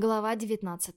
Глава 19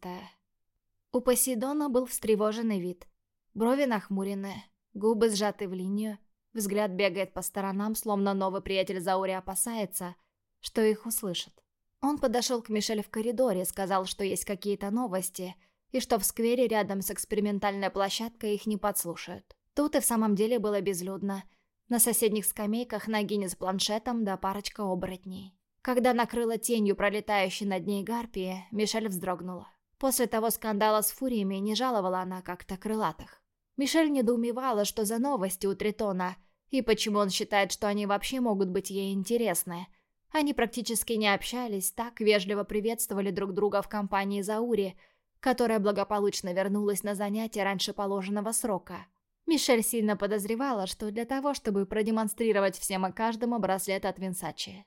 У Посейдона был встревоженный вид. Брови нахмурены, губы сжаты в линию, взгляд бегает по сторонам, словно новый приятель Заури опасается, что их услышат. Он подошел к Мишель в коридоре, сказал, что есть какие-то новости, и что в сквере рядом с экспериментальной площадкой их не подслушают. Тут и в самом деле было безлюдно. На соседних скамейках Нагини с планшетом да парочка оборотней. Когда накрыла тенью пролетающей над ней гарпии, Мишель вздрогнула. После того скандала с фуриями не жаловала она как-то крылатых. Мишель недоумевала, что за новости у Тритона, и почему он считает, что они вообще могут быть ей интересны. Они практически не общались, так вежливо приветствовали друг друга в компании Заури, которая благополучно вернулась на занятия раньше положенного срока. Мишель сильно подозревала, что для того, чтобы продемонстрировать всем и каждому браслет от Винсачи.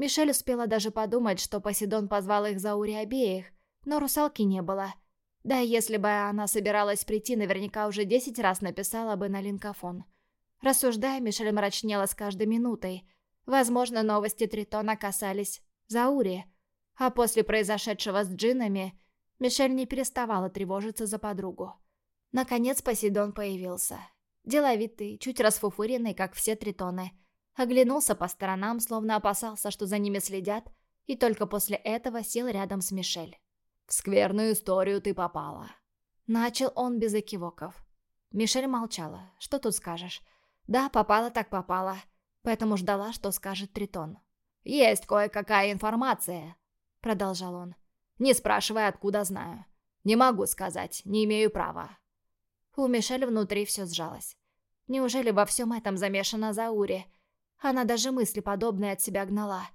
Мишель успела даже подумать, что Посейдон позвал их за Ури обеих, но русалки не было. Да если бы она собиралась прийти, наверняка уже десять раз написала бы на линкофон. Рассуждая, Мишель мрачнела с каждой минутой. Возможно, новости Тритона касались Заури. А после произошедшего с джинами, Мишель не переставала тревожиться за подругу. Наконец Посейдон появился. Деловитый, чуть расфуфыренный, как все тритоны – Оглянулся по сторонам, словно опасался, что за ними следят, и только после этого сел рядом с Мишель. «В скверную историю ты попала». Начал он без экивоков. Мишель молчала. «Что тут скажешь?» «Да, попала так попала». Поэтому ждала, что скажет Тритон. «Есть кое-какая информация», — продолжал он. «Не спрашивай, откуда знаю. Не могу сказать, не имею права». У Мишель внутри все сжалось. Неужели во всем этом замешана Заури? Она даже мысли подобные от себя гнала.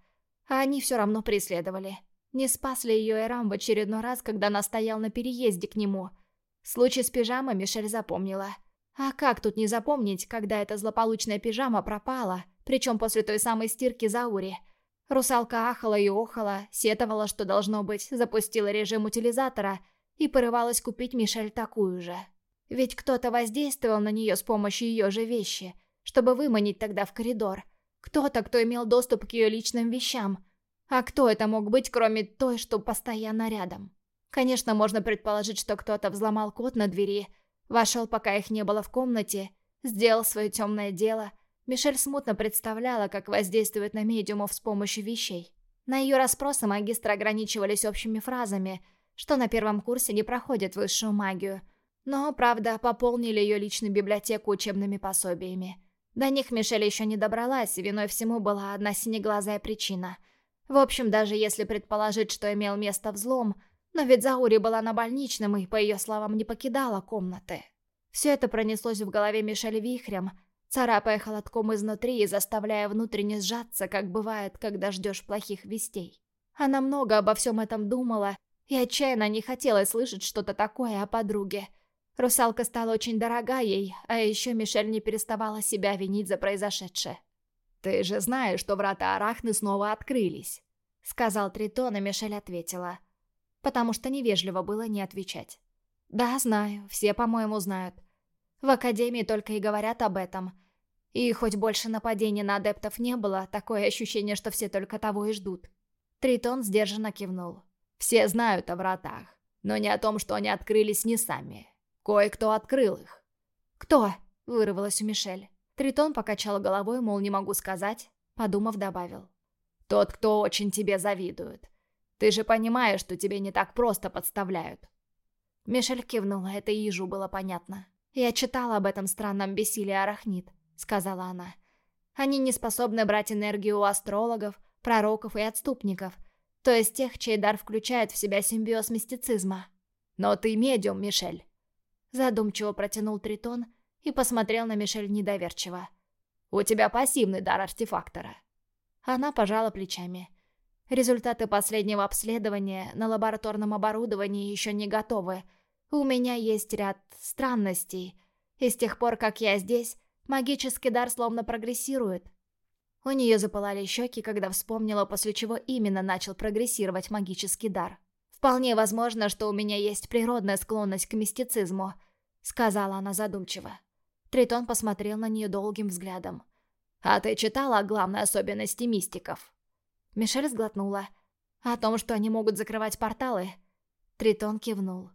А они все равно преследовали. Не спас ли ее Эрам в очередной раз, когда она стоял на переезде к нему? Случай с пижамой Мишель запомнила. А как тут не запомнить, когда эта злополучная пижама пропала, причем после той самой стирки Заури? Русалка ахала и охала, сетовала, что должно быть, запустила режим утилизатора и порывалась купить Мишель такую же. Ведь кто-то воздействовал на нее с помощью ее же вещи, чтобы выманить тогда в коридор – кто-то, кто имел доступ к ее личным вещам. А кто это мог быть, кроме той, что постоянно рядом? Конечно, можно предположить, что кто-то взломал код на двери, вошел, пока их не было в комнате, сделал свое темное дело. Мишель смутно представляла, как воздействует на медиумов с помощью вещей. На ее расспросы магистры ограничивались общими фразами, что на первом курсе не проходят высшую магию. Но, правда, пополнили ее личную библиотеку учебными пособиями. До них Мишель еще не добралась, и виной всему была одна синеглазая причина. В общем, даже если предположить, что имел место взлом, но ведь Заури была на больничном и, по ее словам, не покидала комнаты. Все это пронеслось в голове Мишель вихрем, царапая холодком изнутри и заставляя внутренне сжаться, как бывает, когда ждешь плохих вестей. Она много обо всем этом думала и отчаянно не хотела слышать что-то такое о подруге – Русалка стала очень дорога ей, а еще Мишель не переставала себя винить за произошедшее. «Ты же знаешь, что врата Арахны снова открылись», — сказал Тритон, и Мишель ответила. Потому что невежливо было не отвечать. «Да, знаю, все, по-моему, знают. В Академии только и говорят об этом. И хоть больше нападений на адептов не было, такое ощущение, что все только того и ждут». Тритон сдержанно кивнул. «Все знают о вратах, но не о том, что они открылись не сами. Кое-кто открыл их. «Кто?» — вырвалась у Мишель. Тритон покачал головой, мол, не могу сказать. Подумав, добавил. «Тот, кто очень тебе завидует. Ты же понимаешь, что тебе не так просто подставляют». Мишель кивнула, это ежу было понятно. «Я читала об этом странном бессилии арахнит», — сказала она. «Они не способны брать энергию у астрологов, пророков и отступников, то есть тех, чей дар включает в себя симбиоз мистицизма». «Но ты медиум, Мишель. Задумчиво протянул Тритон и посмотрел на Мишель недоверчиво. «У тебя пассивный дар артефактора». Она пожала плечами. Результаты последнего обследования на лабораторном оборудовании еще не готовы. У меня есть ряд странностей. И с тех пор, как я здесь, магический дар словно прогрессирует. У нее запылали щеки, когда вспомнила, после чего именно начал прогрессировать магический дар. Вполне возможно, что у меня есть природная склонность к мистицизму – сказала она задумчиво. Тритон посмотрел на нее долгим взглядом. «А ты читала о главной особенности мистиков?» Мишель сглотнула. «О том, что они могут закрывать порталы?» Тритон кивнул.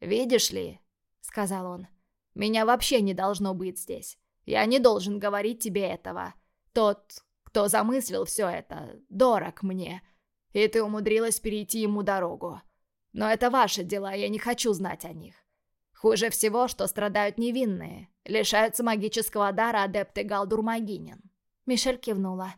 «Видишь ли», — сказал он, — «меня вообще не должно быть здесь. Я не должен говорить тебе этого. Тот, кто замыслил все это, дорог мне, и ты умудрилась перейти ему дорогу. Но это ваши дела, я не хочу знать о них. Хуже всего, что страдают невинные, лишаются магического дара адепты Галдурмагинин». Мишель кивнула.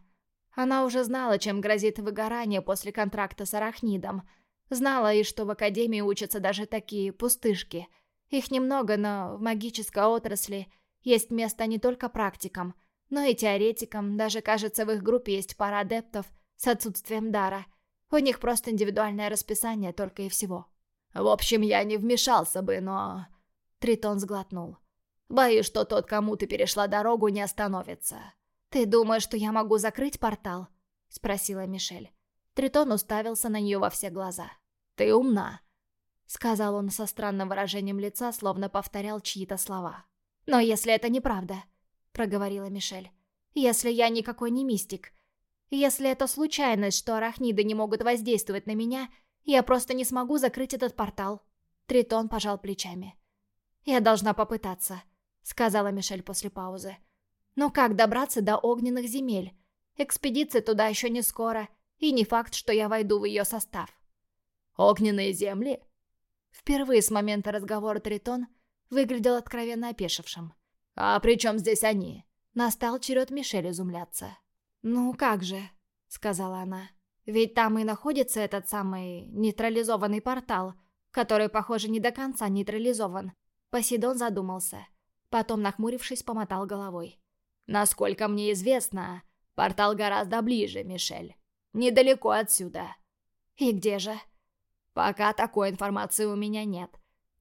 Она уже знала, чем грозит выгорание после контракта с Арахнидом. Знала и что в Академии учатся даже такие пустышки. Их немного, но в магической отрасли есть место не только практикам, но и теоретикам. Даже, кажется, в их группе есть пара адептов с отсутствием дара. У них просто индивидуальное расписание только и всего. «В общем, я не вмешался бы, но...» Тритон сглотнул. «Боюсь, что тот, кому ты перешла дорогу, не остановится. «Ты думаешь, что я могу закрыть портал?» — спросила Мишель. Тритон уставился на нее во все глаза. «Ты умна», — сказал он со странным выражением лица, словно повторял чьи-то слова. «Но если это неправда», — проговорила Мишель. «Если я никакой не мистик. Если это случайность, что арахниды не могут воздействовать на меня, я просто не смогу закрыть этот портал». Тритон пожал плечами. «Я должна попытаться», — сказала Мишель после паузы. Но как добраться до огненных земель? Экспедиция туда еще не скоро, и не факт, что я войду в ее состав. Огненные земли? Впервые с момента разговора Тритон выглядел откровенно опешившим. «А при чем здесь они?» Настал черед Мишель изумляться. «Ну как же», — сказала она. «Ведь там и находится этот самый нейтрализованный портал, который, похоже, не до конца нейтрализован». Посейдон задумался. Потом, нахмурившись, помотал головой. Насколько мне известно, портал гораздо ближе, Мишель. Недалеко отсюда. И где же? Пока такой информации у меня нет.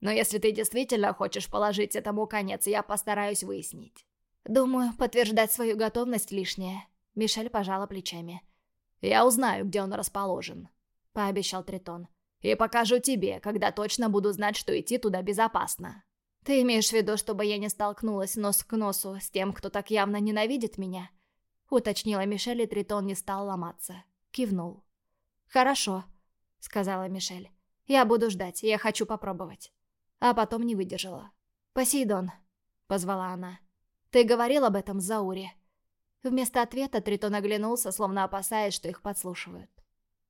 Но если ты действительно хочешь положить этому конец, я постараюсь выяснить. Думаю, подтверждать свою готовность лишнее. Мишель пожала плечами. Я узнаю, где он расположен, пообещал Тритон. И покажу тебе, когда точно буду знать, что идти туда безопасно. «Ты имеешь в виду, чтобы я не столкнулась нос к носу с тем, кто так явно ненавидит меня?» Уточнила Мишель, и Тритон не стал ломаться. Кивнул. «Хорошо», — сказала Мишель. «Я буду ждать, я хочу попробовать». А потом не выдержала. «Посейдон», — позвала она. «Ты говорил об этом Зауре?» Вместо ответа Тритон оглянулся, словно опасаясь, что их подслушивают.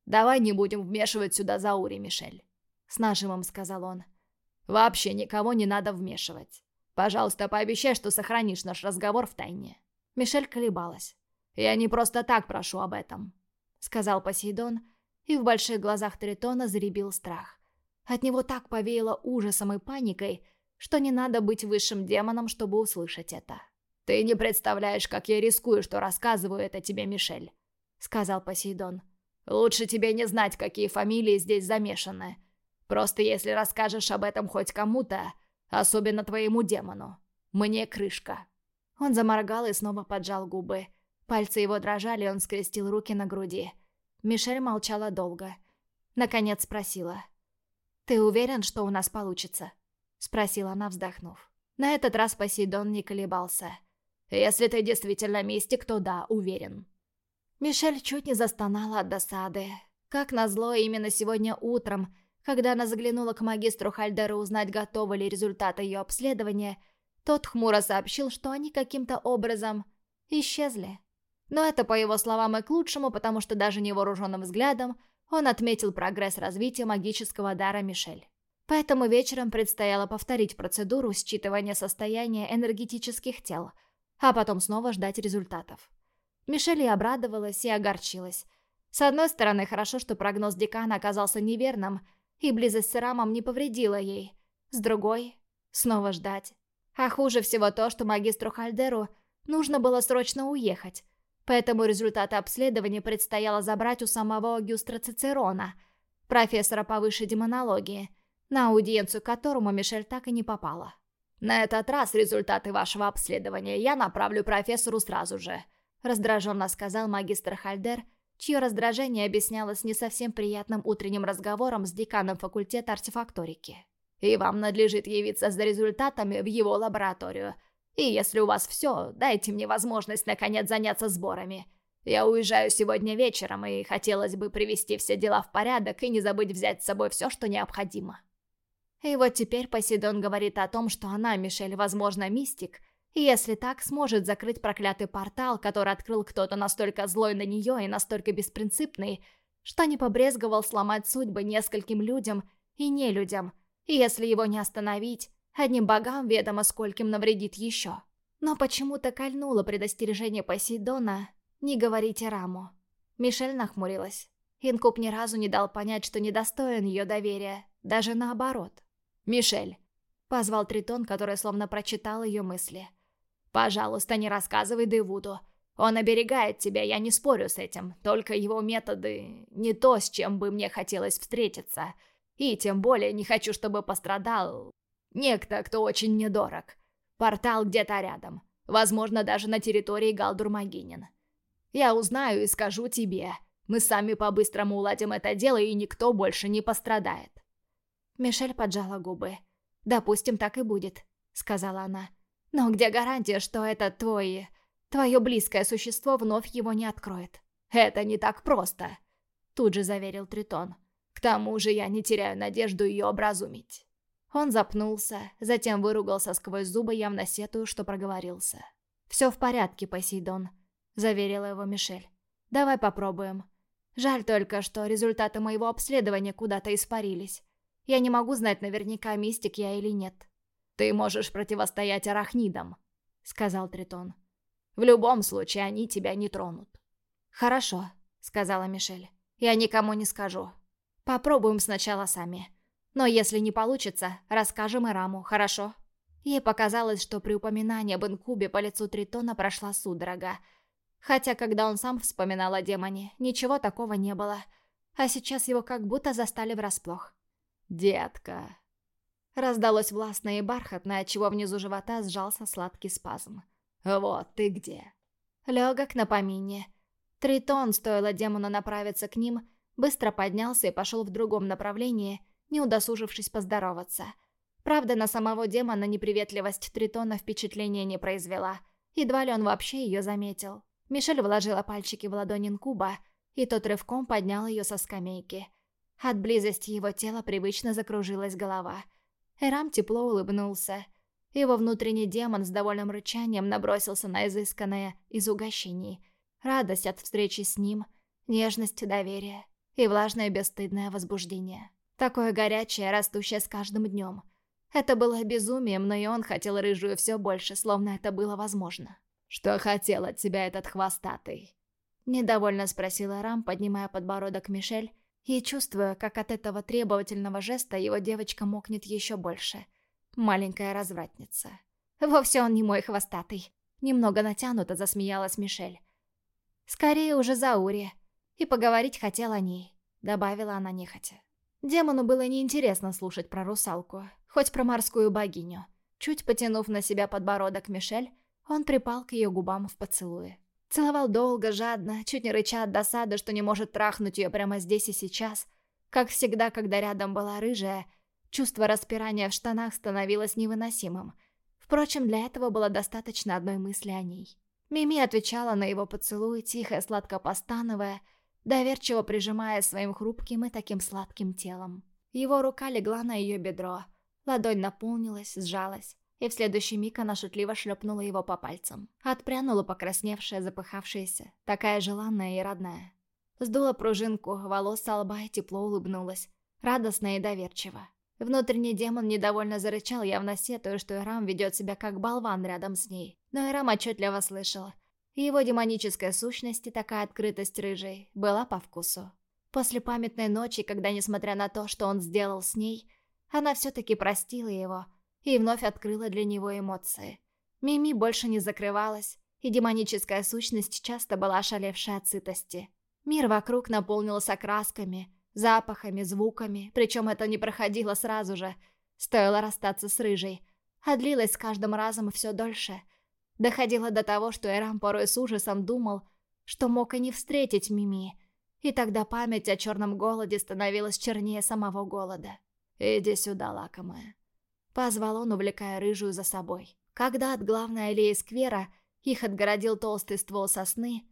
«Давай не будем вмешивать сюда Зауре, Мишель», — с нажимом сказал он. Вообще никого не надо вмешивать. Пожалуйста, пообещай, что сохранишь наш разговор в тайне. Мишель колебалась. «Я не просто так прошу об этом», — сказал Посейдон, и в больших глазах Тритона заребил страх. От него так повеяло ужасом и паникой, что не надо быть высшим демоном, чтобы услышать это. «Ты не представляешь, как я рискую, что рассказываю это тебе, Мишель», — сказал Посейдон. «Лучше тебе не знать, какие фамилии здесь замешаны. Просто если расскажешь об этом хоть кому-то, особенно твоему демону, мне крышка». Он заморгал и снова поджал губы. Пальцы его дрожали, он скрестил руки на груди. Мишель молчала долго. Наконец спросила. «Ты уверен, что у нас получится?» Спросила она, вздохнув. На этот раз Посейдон не колебался. «Если ты действительно мистик, то да, уверен». Мишель чуть не застонала от досады. Как назло, именно сегодня утром когда она заглянула к магистру Хальдеру узнать, готовы ли результаты ее обследования, тот хмуро сообщил, что они каким-то образом исчезли. Но это, по его словам, и к лучшему, потому что даже невооруженным взглядом он отметил прогресс развития магического дара Мишель. Поэтому вечером предстояло повторить процедуру считывания состояния энергетических тел, а потом снова ждать результатов. Мишель и обрадовалась, и огорчилась. С одной стороны, хорошо, что прогноз декана оказался неверным, и близость с Рамом не повредила ей. С другой, снова ждать. А хуже всего то, что магистру Хальдеру нужно было срочно уехать, поэтому результаты обследования предстояло забрать у самого Гюстра Цицерона, профессора по высшей демонологии, на аудиенцию которому Мишель так и не попала. «На этот раз результаты вашего обследования я направлю профессору сразу же», раздраженно сказал магистр Хальдер, чье раздражение объяснялось не совсем приятным утренним разговором с деканом факультета артефакторики. «И вам надлежит явиться за результатами в его лабораторию. И если у вас все, дайте мне возможность наконец заняться сборами. Я уезжаю сегодня вечером, и хотелось бы привести все дела в порядок и не забыть взять с собой все, что необходимо». И вот теперь Посейдон говорит о том, что она, Мишель, возможно, мистик, если так, сможет закрыть проклятый портал, который открыл кто-то настолько злой на нее и настолько беспринципный, что не побрезговал сломать судьбы нескольким людям и нелюдям, если его не остановить, одним богам ведомо скольким навредит еще. Но почему-то кольнуло предостережение Посейдона «Не говорите Раму». Мишель нахмурилась. Инкуб ни разу не дал понять, что недостоин ее доверия, даже наоборот. «Мишель», — позвал Тритон, который словно прочитал ее мысли. «Пожалуйста, не рассказывай Дэвуду. Он оберегает тебя, я не спорю с этим, только его методы не то, с чем бы мне хотелось встретиться. И тем более не хочу, чтобы пострадал некто, кто очень недорог. Портал где-то рядом, возможно, даже на территории Галдур-Магинин. Я узнаю и скажу тебе. Мы сами по-быстрому уладим это дело, и никто больше не пострадает. Мишель поджала губы. «Допустим, так и будет», — сказала она. «Но где гарантия, что это твой... твое близкое существо вновь его не откроет?» «Это не так просто», — тут же заверил Тритон. «К тому же я не теряю надежду ее образумить». Он запнулся, затем выругался сквозь зубы, явно сетую, что проговорился. «Все в порядке, Посейдон», — заверила его Мишель. «Давай попробуем. Жаль только, что результаты моего обследования куда-то испарились. Я не могу знать наверняка, мистик я или нет». «Ты можешь противостоять арахнидам», — сказал Тритон. «В любом случае они тебя не тронут». «Хорошо», — сказала Мишель. «Я никому не скажу. Попробуем сначала сами. Но если не получится, расскажем Ираму, хорошо?» Ей показалось, что при упоминании об инкубе по лицу Тритона прошла судорога. Хотя, когда он сам вспоминал о демоне, ничего такого не было. А сейчас его как будто застали врасплох. «Детка!» Раздалось властное и бархатное, отчего внизу живота сжался сладкий спазм. «Вот ты где!» Легок на помине. Тритон, стоило демону направиться к ним, быстро поднялся и пошел в другом направлении, не удосужившись поздороваться. Правда, на самого демона неприветливость Тритона впечатления не произвела. Едва ли он вообще ее заметил. Мишель вложила пальчики в ладонь инкуба, и тот рывком поднял ее со скамейки. От близости его тела привычно закружилась голова. Эрам тепло улыбнулся. Его внутренний демон с довольным рычанием набросился на изысканное из угощений. Радость от встречи с ним, нежность, доверие и влажное бесстыдное возбуждение. Такое горячее, растущее с каждым днем. Это было безумием, но и он хотел рыжую все больше, словно это было возможно. «Что хотел от тебя этот хвостатый?» Недовольно спросила Рам, поднимая подбородок Мишель и чувствуя, как от этого требовательного жеста его девочка мокнет еще больше. Маленькая развратница. Вовсе он не мой хвостатый. Немного натянуто засмеялась Мишель. Скорее уже за Ури. И поговорить хотел о ней, добавила она нехотя. Демону было неинтересно слушать про русалку, хоть про морскую богиню. Чуть потянув на себя подбородок Мишель, он припал к ее губам в поцелуе. Целовал долго, жадно, чуть не рыча от досады, что не может трахнуть ее прямо здесь и сейчас. Как всегда, когда рядом была рыжая, чувство распирания в штанах становилось невыносимым. Впрочем, для этого было достаточно одной мысли о ней. Мими отвечала на его поцелуй, тихо сладко постановая, доверчиво прижимая своим хрупким и таким сладким телом. Его рука легла на ее бедро. Ладонь наполнилась, сжалась и в следующий миг она шутливо шлепнула его по пальцам. Отпрянула покрасневшая, запыхавшаяся, такая желанная и родная. Сдула пружинку, волос со лба и тепло улыбнулась, радостно и доверчиво. Внутренний демон недовольно зарычал, явно сетуя, что Ирам ведет себя как болван рядом с ней. Но Ирам отчетливо слышал. Его демоническая сущность и такая открытость рыжей была по вкусу. После памятной ночи, когда, несмотря на то, что он сделал с ней, она все-таки простила его, и вновь открыла для него эмоции. Мими больше не закрывалась, и демоническая сущность часто была ошалевшей от сытости. Мир вокруг наполнился красками, запахами, звуками, причем это не проходило сразу же, стоило расстаться с рыжей, а длилось с каждым разом все дольше. Доходило до того, что Эрам порой с ужасом думал, что мог и не встретить Мими, и тогда память о черном голоде становилась чернее самого голода. «Иди сюда, лакомая», Позвал он, увлекая рыжую за собой. Когда от главной аллеи сквера их отгородил толстый ствол сосны,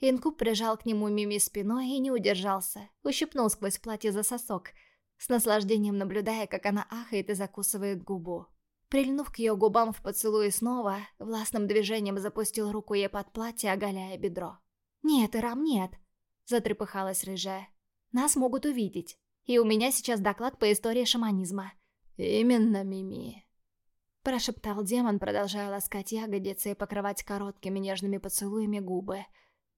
Инкуб прижал к нему Мими спиной и не удержался, ущипнул сквозь платье за сосок, с наслаждением наблюдая, как она ахает и закусывает губу. Прильнув к ее губам в поцелуе снова, властным движением запустил руку ей под платье, оголяя бедро. «Нет, Ирам, нет!» – затрепыхалась рыжая. «Нас могут увидеть, и у меня сейчас доклад по истории шаманизма». «Именно, Мими», – прошептал демон, продолжая ласкать ягодицы и покрывать короткими нежными поцелуями губы.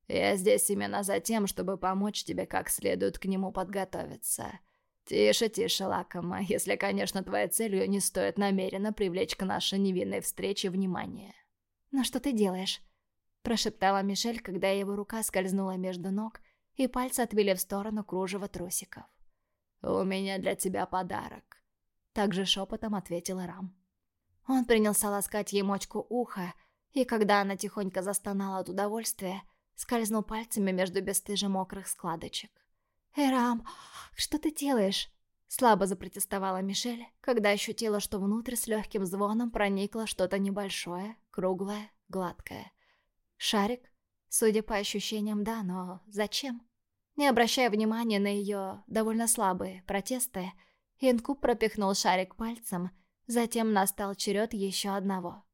«Я здесь именно за тем, чтобы помочь тебе как следует к нему подготовиться». «Тише, тише, лакома, если, конечно, твоей целью не стоит намеренно привлечь к нашей невинной встрече внимание». «Но что ты делаешь?» Прошептала Мишель, когда его рука скользнула между ног, и пальцы отвели в сторону кружева трусиков. «У меня для тебя подарок», — также шепотом ответил Рам. Он принялся ласкать ей мочку уха, и когда она тихонько застонала от удовольствия, скользнул пальцами между бесстыже мокрых складочек. «Эрам, что ты делаешь?» Слабо запротестовала Мишель, когда ощутила, что внутрь с легким звоном проникло что-то небольшое, круглое, гладкое. Шарик? Судя по ощущениям, да, но зачем? Не обращая внимания на ее довольно слабые протесты, Инкуб пропихнул шарик пальцем, затем настал черед еще одного.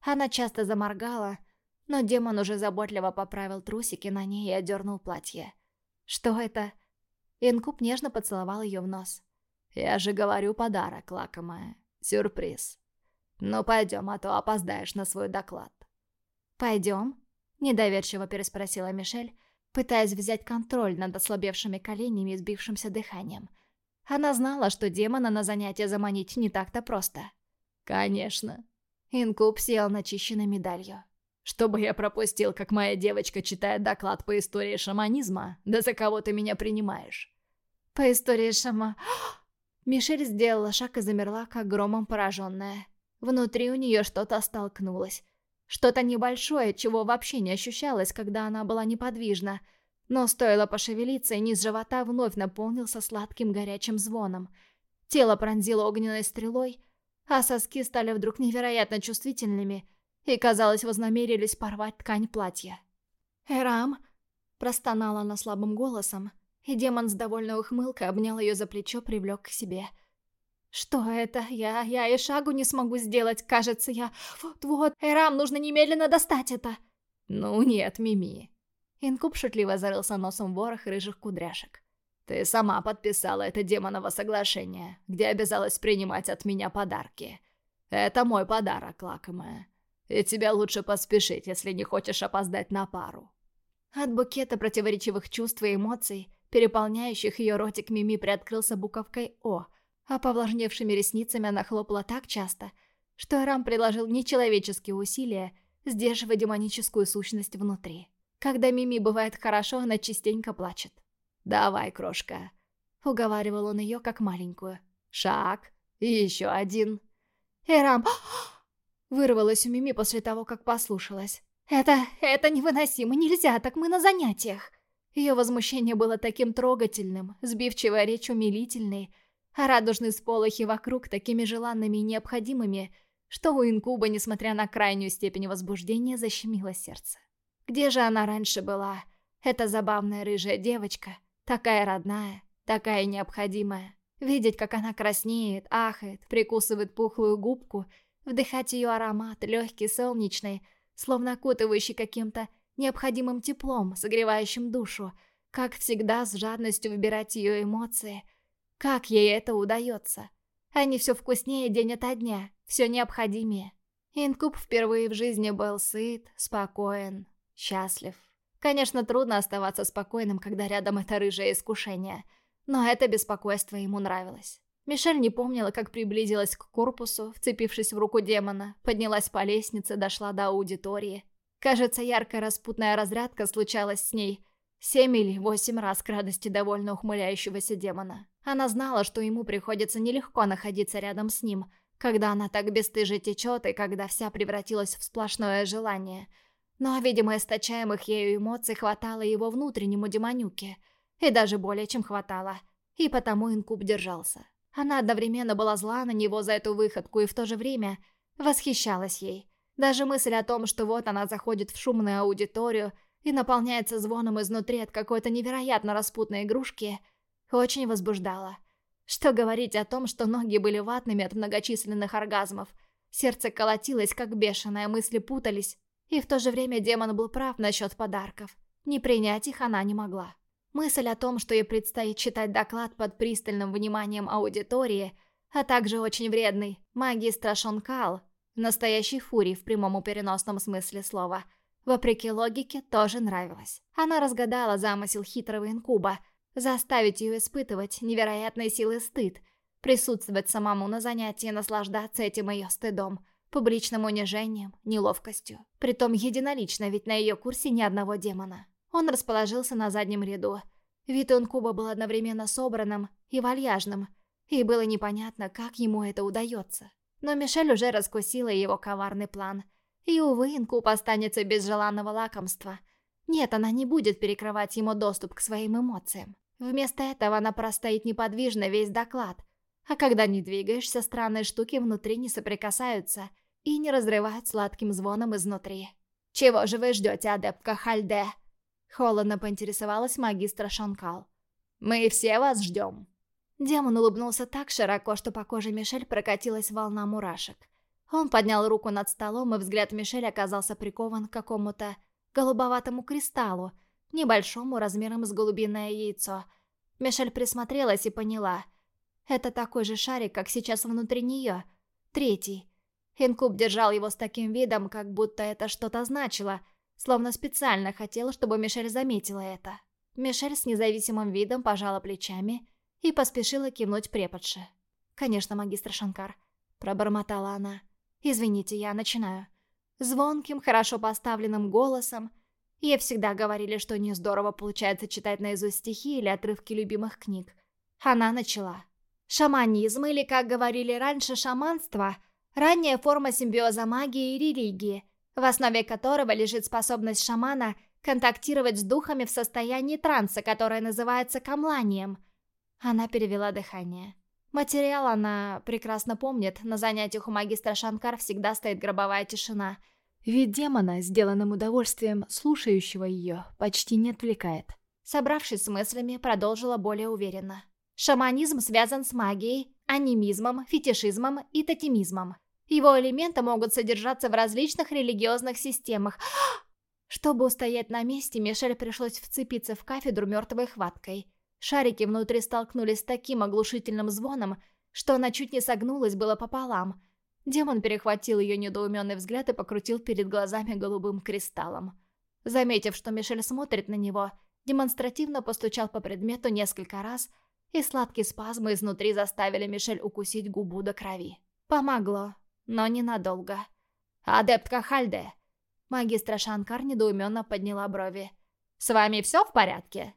Она часто заморгала, но демон уже заботливо поправил трусики на ней и одернул платье. Что это? Инкуб нежно поцеловал ее в нос. «Я же говорю, подарок, лакомая. Сюрприз. Ну пойдем, а то опоздаешь на свой доклад». «Пойдем?» – недоверчиво переспросила Мишель, пытаясь взять контроль над ослабевшими коленями и сбившимся дыханием. Она знала, что демона на занятие заманить не так-то просто. «Конечно». Инкуб сел начищенной медалью. Чтобы я пропустил, как моя девочка читает доклад по истории шаманизма? Да за кого ты меня принимаешь? По истории шама... Мишель сделала шаг и замерла, как громом пораженная. Внутри у нее что-то столкнулось. Что-то небольшое, чего вообще не ощущалось, когда она была неподвижна. Но стоило пошевелиться, и низ живота вновь наполнился сладким горячим звоном. Тело пронзило огненной стрелой, а соски стали вдруг невероятно чувствительными и, казалось, вознамерились порвать ткань платья. «Эрам!» – простонала она слабым голосом, и демон с довольной ухмылкой обнял ее за плечо, привлек к себе. «Что это? Я... я и шагу не смогу сделать, кажется, я... Вот-вот, Эрам, нужно немедленно достать это!» «Ну нет, Мими». Инкуб шутливо зарылся носом в ворох рыжих кудряшек. «Ты сама подписала это демоново соглашение, где обязалась принимать от меня подарки. Это мой подарок, лакомая. И тебе лучше поспешить, если не хочешь опоздать на пару». От букета противоречивых чувств и эмоций, переполняющих ее ротик Мими приоткрылся буковкой «О», а повлажневшими ресницами она хлопала так часто, что Рам предложил нечеловеческие усилия сдерживать демоническую сущность внутри. Когда Мими бывает хорошо, она частенько плачет. «Давай, крошка», — уговаривал он ее как маленькую. «Шаг, еще один». «Эрам!» Вырвалась у Мими после того, как послушалась. «Это... это невыносимо, нельзя, так мы на занятиях!» Ее возмущение было таким трогательным, сбивчивая речь умилительной, а радужные сполохи вокруг такими желанными и необходимыми, что у инкуба, несмотря на крайнюю степень возбуждения, защемило сердце. Где же она раньше была? Эта забавная рыжая девочка, такая родная, такая необходимая. Видеть, как она краснеет, ахает, прикусывает пухлую губку — Вдыхать ее аромат, легкий, солнечный, словно окутывающий каким-то необходимым теплом, согревающим душу. Как всегда, с жадностью выбирать ее эмоции. Как ей это удается? Они все вкуснее день ото дня, все необходимее. Инкуб впервые в жизни был сыт, спокоен, счастлив. Конечно, трудно оставаться спокойным, когда рядом это рыжее искушение, но это беспокойство ему нравилось. Мишель не помнила, как приблизилась к корпусу, вцепившись в руку демона, поднялась по лестнице, дошла до аудитории. Кажется, яркая распутная разрядка случалась с ней семь или восемь раз к радости довольно ухмыляющегося демона. Она знала, что ему приходится нелегко находиться рядом с ним, когда она так бесстыже течет и когда вся превратилась в сплошное желание. Но, видимо, источаемых ею эмоций хватало его внутреннему демонюке. И даже более чем хватало. И потому инкуб держался. Она одновременно была зла на него за эту выходку и в то же время восхищалась ей. Даже мысль о том, что вот она заходит в шумную аудиторию, и наполняется звоном изнутри от какой-то невероятно распутной игрушки, очень возбуждало. Что говорить о том, что ноги были ватными от многочисленных оргазмов, сердце колотилось, как бешеное, мысли путались, и в то же время демон был прав насчет подарков. Не принять их она не могла. Мысль о том, что ей предстоит читать доклад под пристальным вниманием аудитории, а также очень вредный магистр Шонкал, настоящий фурий в прямом и переносном смысле слова, вопреки логике, тоже нравилась. Она разгадала замысел хитрого инкуба, заставить ее испытывать невероятной силы стыд, присутствовать самому на занятии и наслаждаться этим ее стыдом, публичным унижением, неловкостью. Притом единолично, ведь на ее курсе ни одного демона. Он расположился на заднем ряду. Вид инкуба был одновременно собранным и вальяжным, и было непонятно, как ему это удается. Но Мишель уже раскусила его коварный план. И, увы, инкуб останется без желанного лакомства. Нет, она не будет перекрывать ему доступ к своим эмоциям. Вместо этого она простоит неподвижно весь доклад. А когда не двигаешься, странные штуки внутри не соприкасаются и не разрывают сладким звоном изнутри. «Чего же вы ждете, адептка Хальде?» Холодно поинтересовалась магистра Шонкал. «Мы все вас ждем». Демон улыбнулся так широко, что по коже Мишель прокатилась волна мурашек. Он поднял руку над столом, и взгляд Мишель оказался прикован к какому-то голубоватому кристаллу, небольшому размером с голубиное яйцо. Мишель присмотрелась и поняла. Это такой же шарик, как сейчас внутри нее. Третий. Инкуб держал его с таким видом, как будто это что-то значило — Словно специально хотела, чтобы Мишель заметила это. Мишель с независимым видом пожала плечами и поспешила кивнуть преподше. «Конечно, магистр Шанкар», — пробормотала она. «Извините, я начинаю». Звонким, хорошо поставленным голосом Ей всегда говорили, что не здорово получается читать наизусть стихи или отрывки любимых книг. Она начала. Шаманизм, или, как говорили раньше, шаманство – ранняя форма симбиоза магии и религии, в основе которого лежит способность шамана контактировать с духами в состоянии транса, которое называется камланием. Она перевела дыхание. Материал она прекрасно помнит, на занятиях у магистра Шанкар всегда стоит гробовая тишина. Вид демона, сделанным удовольствием слушающего ее, почти не отвлекает. Собравшись с мыслями, продолжила более уверенно. Шаманизм связан с магией, анимизмом, фетишизмом и тотемизмом. Его элементы могут содержаться в различных религиозных системах. Чтобы устоять на месте, Мишель пришлось вцепиться в кафедру мертвой хваткой. Шарики внутри столкнулись с таким оглушительным звоном, что она чуть не согнулась было пополам. Демон перехватил ее недоуменный взгляд и покрутил перед глазами голубым кристаллом. Заметив, что Мишель смотрит на него, демонстративно постучал по предмету несколько раз, и сладкие спазмы изнутри заставили Мишель укусить губу до крови. Помогло но ненадолго. «Адептка Хальде!» Магистра Шанкар недоуменно подняла брови. «С вами все в порядке?»